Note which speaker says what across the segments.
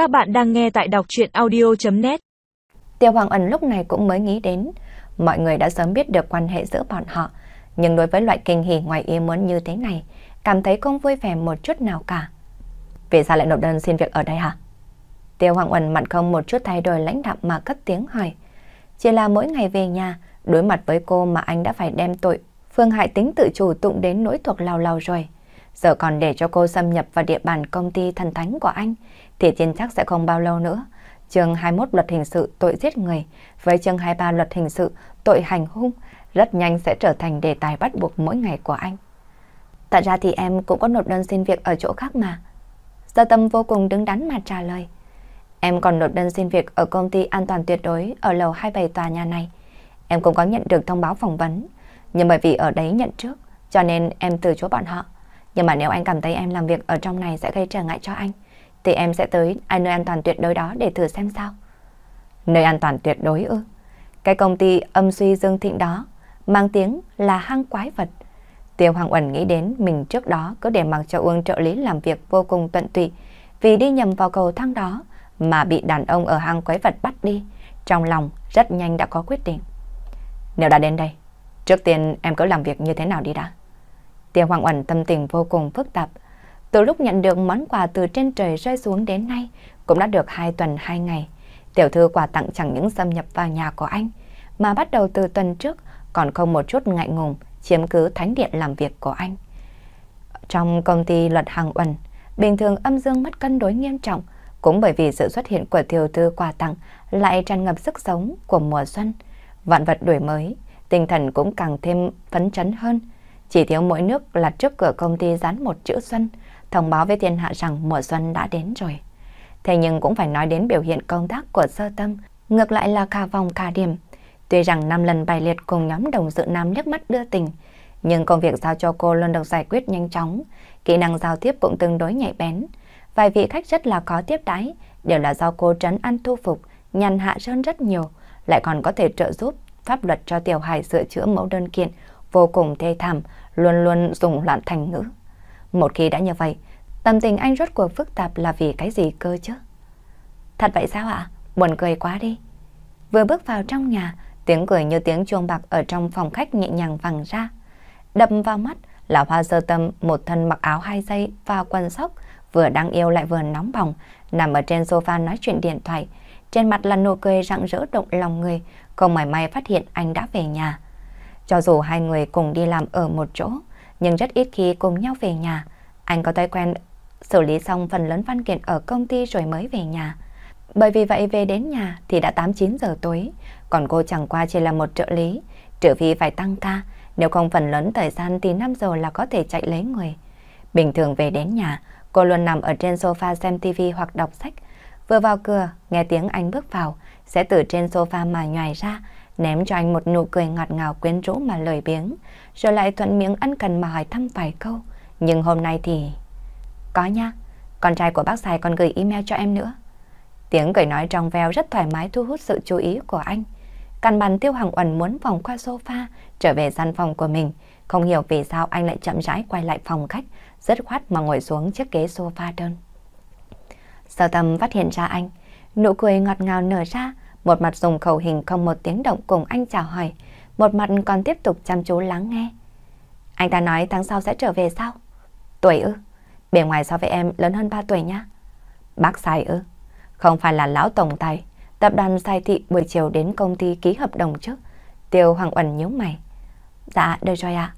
Speaker 1: Các bạn đang nghe tại đọc chuyện audio.net
Speaker 2: Tiêu Hoàng Ẩn lúc này cũng mới nghĩ đến, mọi người đã sớm biết được quan hệ giữa bọn họ, nhưng đối với loại kinh hỉ ngoài ý muốn như thế này, cảm thấy không vui vẻ một chút nào cả. Vì sao lại nộp đơn xin việc ở đây hả? Tiêu Hoàng Ẩn mặt không một chút thay đổi lãnh đạm mà cất tiếng hỏi. Chỉ là mỗi ngày về nhà, đối mặt với cô mà anh đã phải đem tội Phương Hại tính tự chủ tụng đến nỗi thuộc lao lao rồi. Giờ còn để cho cô xâm nhập vào địa bàn công ty thần thánh của anh, thì tin chắc sẽ không bao lâu nữa. Chương 21 luật hình sự tội giết người với chương 23 luật hình sự tội hành hung rất nhanh sẽ trở thành đề tài bắt buộc mỗi ngày của anh. Thật ra thì em cũng có nộp đơn xin việc ở chỗ khác mà. Gia Tâm vô cùng đứng đắn mà trả lời. Em còn nộp đơn xin việc ở công ty an toàn tuyệt đối ở lầu 27 tòa nhà này. Em cũng có nhận được thông báo phỏng vấn, nhưng bởi vì ở đấy nhận trước, cho nên em từ chối bọn họ. Nhưng mà nếu anh cảm thấy em làm việc ở trong này sẽ gây trở ngại cho anh, thì em sẽ tới à, nơi an toàn tuyệt đối đó để thử xem sao. Nơi an toàn tuyệt đối ư? Cái công ty âm suy dương thịnh đó, mang tiếng là hang quái vật. Tiêu Hoàng Uẩn nghĩ đến mình trước đó cứ để mặc cho Uông trợ lý làm việc vô cùng tận tụy, vì đi nhầm vào cầu thang đó mà bị đàn ông ở hang quái vật bắt đi. Trong lòng rất nhanh đã có quyết định. Nếu đã đến đây, trước tiên em cứ làm việc như thế nào đi đã. Tiêu Hoàng Uẩn tâm tình vô cùng phức tạp. Từ lúc nhận được món quà từ trên trời rơi xuống đến nay, cũng đã được hai tuần hai ngày. Tiểu thư quà tặng chẳng những xâm nhập vào nhà của anh, mà bắt đầu từ tuần trước còn không một chút ngại ngùng chiếm cứ thánh điện làm việc của anh. Trong công ty luật hàng uẩn, bình thường âm dương mất cân đối nghiêm trọng, cũng bởi vì sự xuất hiện của tiểu thư quà tặng lại tràn ngập sức sống của mùa xuân. Vạn vật đổi mới, tinh thần cũng càng thêm phấn chấn hơn. Chỉ thiếu mỗi nước là trước cửa công ty dán một chữ xuân, thông báo với thiên hạ rằng mùa xuân đã đến rồi. Thế nhưng cũng phải nói đến biểu hiện công tác của sơ tâm, ngược lại là cả vòng cả điểm. Tuy rằng năm lần bài liệt cùng nhóm đồng dự nam liếc mắt đưa tình, nhưng công việc giao cho cô luôn được giải quyết nhanh chóng, kỹ năng giao tiếp cũng tương đối nhạy bén. Vài vị khách rất là có tiếp đái, đều là do cô trấn ăn thu phục, nhằn hạ hơn rất nhiều, lại còn có thể trợ giúp pháp luật cho Tiểu Hải sửa chữa mẫu đơn kiện vô cùng thê thảm, luôn luôn dùng loạn thành ngữ. Một khi đã như vậy, tâm tình anh rốt cuộc phức tạp là vì cái gì cơ chứ? Thật vậy sao ạ? Buồn cười quá đi. Vừa bước vào trong nhà, tiếng cười như tiếng chuông bạc ở trong phòng khách nhẹ nhàng vang ra. Đập vào mắt là hoa sơ tâm một thân mặc áo hai dây và quần sóc, vừa đáng yêu lại vừa nóng bỏng, nằm ở trên sofa nói chuyện điện thoại. Trên mặt là nụ cười rạng rỡ động lòng người, không mảy may phát hiện anh đã về nhà. Cho dù hai người cùng đi làm ở một chỗ, nhưng rất ít khi cùng nhau về nhà. Anh có thói quen xử lý xong phần lớn văn kiện ở công ty rồi mới về nhà. Bởi vì vậy về đến nhà thì đã 8-9 giờ tối, còn cô chẳng qua chỉ là một trợ lý, trừ phi phải tăng ca, nếu không phần lớn thời gian thì 5 giờ là có thể chạy lấy người. Bình thường về đến nhà, cô luôn nằm ở trên sofa xem tivi hoặc đọc sách. Vừa vào cửa, nghe tiếng anh bước vào, sẽ từ trên sofa mà nhòi ra, ném cho anh một nụ cười ngọt ngào quyến rũ mà lời biếng, rồi lại thuận miệng ăn cần mà hỏi thăm vài câu. Nhưng hôm nay thì... Có nha, con trai của bác Sài còn gửi email cho em nữa. Tiếng cười nói trong veo rất thoải mái thu hút sự chú ý của anh. Căn bàn tiêu hằng uẩn muốn vòng qua sofa, trở về gian phòng của mình. Không hiểu vì sao anh lại chậm rãi quay lại phòng khách, rất khoát mà ngồi xuống chiếc ghế sofa đơn. Sở tâm phát hiện ra anh, nụ cười ngọt ngào nở ra, một mặt dùng khẩu hình không một tiếng động cùng anh chào hỏi, một mặt còn tiếp tục chăm chú lắng nghe. Anh ta nói tháng sau sẽ trở về sao? Tuổi ư? Bề ngoài so với em lớn hơn 3 tuổi nhá. Bác sai ư? Không phải là lão tổng tài, tập đoàn sai thị buổi chiều đến công ty ký hợp đồng trước. Tiêu Hoàng Uẩn nhíu mày. Dạ, được rồi ạ. À.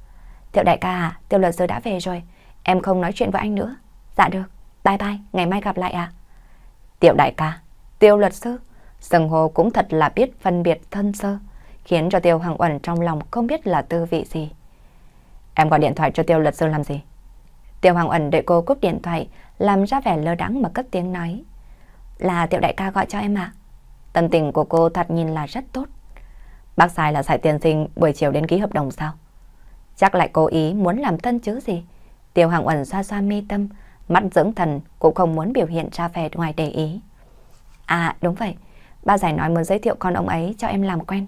Speaker 2: Tiêu đại ca à, tiêu luật sư đã về rồi. Em không nói chuyện với anh nữa. Dạ được, bye bye, ngày mai gặp lại ạ. À. Tiêu đại ca, tiêu luật sư. Sừng hồ cũng thật là biết phân biệt thân sơ, khiến cho Tiêu Hoàng Uẩn trong lòng không biết là tư vị gì. Em gọi điện thoại cho Tiêu luật sư làm gì? Tiêu Hoàng Uẩn đợi cô cúp điện thoại, làm ra vẻ lơ đắng mà cất tiếng nói. Là Tiêu đại ca gọi cho em à? Tâm tình của cô thật nhìn là rất tốt. Bác sai là sải tiền sinh buổi chiều đến ký hợp đồng sao? Chắc lại cố ý muốn làm thân chứ gì? Tiêu Hoàng Uẩn xoa xoa mi tâm, mắt dưỡng thần cũng không muốn biểu hiện ra vẻ ngoài để ý. À đúng vậy, Ba giải nói muốn giới thiệu con ông ấy cho em làm quen.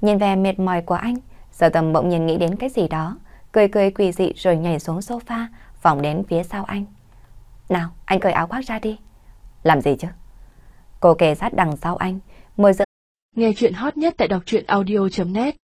Speaker 2: Nhìn về mệt mỏi của anh, sở tầm bỗng nhiên nghĩ đến cái gì đó, cười cười quỳ dị rồi nhảy xuống sofa, vòng đến phía sau anh. Nào, anh cởi áo khoác ra đi. Làm gì chứ? Cô kề sát đằng sau anh, môi giữ.
Speaker 3: Nghe chuyện hot nhất tại đọc truyện audio.net